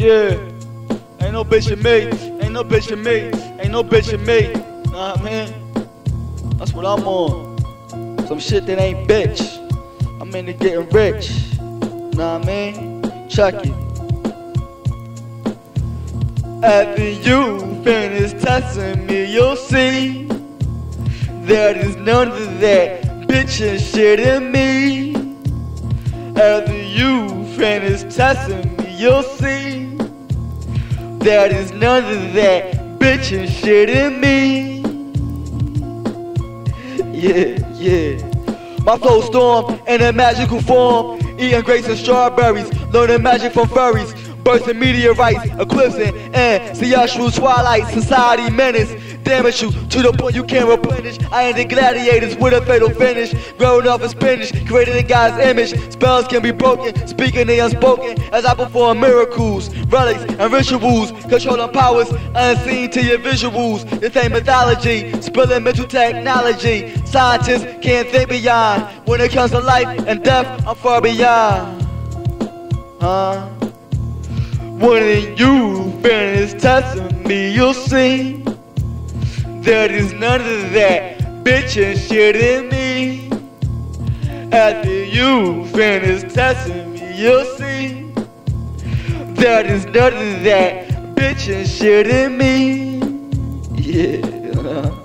Yeah. Ain't no bitch in me. Ain't no bitch in me. Ain't no bitch in me. Nah, man. That's what I'm on. Some shit that ain't bitch. I'm into getting rich. Nah, man. Check it. After you finish testing me, you'll see that is none of that bitch shit in me. After you finish testing me, you'll see that is none of that bitch and shit in me. Yeah, yeah. My flow storm in a magical form, eating grapes and strawberries, learning magic from furries. Bursting meteorites, eclipsing, and actual twilight, society menace. Damage you to the point you can't replenish. I ain't the gladiators with a fatal finish. Growing off of spinach, created in God's image. Spells can be broken, speaking the unspoken as I perform miracles, relics, and rituals. Controlling powers unseen to your visuals. This ain't mythology, spilling mental technology. Scientists can't think beyond. When it comes to life and death, I'm far beyond. Huh? When you finish testing me, you'll see there is none of that bitch and shit in me. After you finish testing me, you'll see there is none of that bitch and shit in me. Yeah.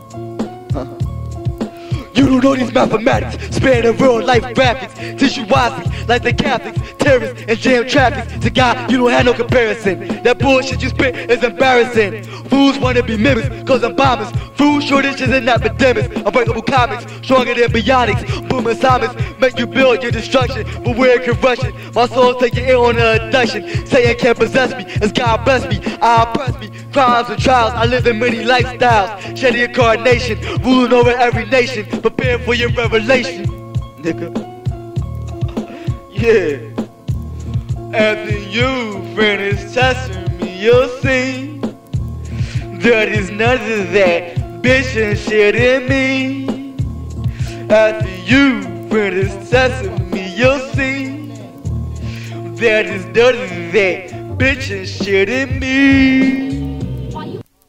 You don't know these mathematics, spanning real life graphics. You wisely, like the Catholics, terrorists, and jam traffic. To God, you don't have no comparison. That bullshit you spit is embarrassing. Fools wanna be mimics, causing bombers. Food shortages and epidemics. Unbreakable comics, stronger than bionics. Booming simons make you build your destruction. But we're corruption. My soul's taking it on an abduction. Satan can't possess me, as God bless me. I oppress me. Crimes and trials, I live in many lifestyles. Shady incarnation, ruling over every nation. Prepare for your revelation, nigga. Yeah. After you finish testing me, you'll see there is none of that bitch and shit in me. After you finish testing me, you'll see there is none of that bitch and shit in me.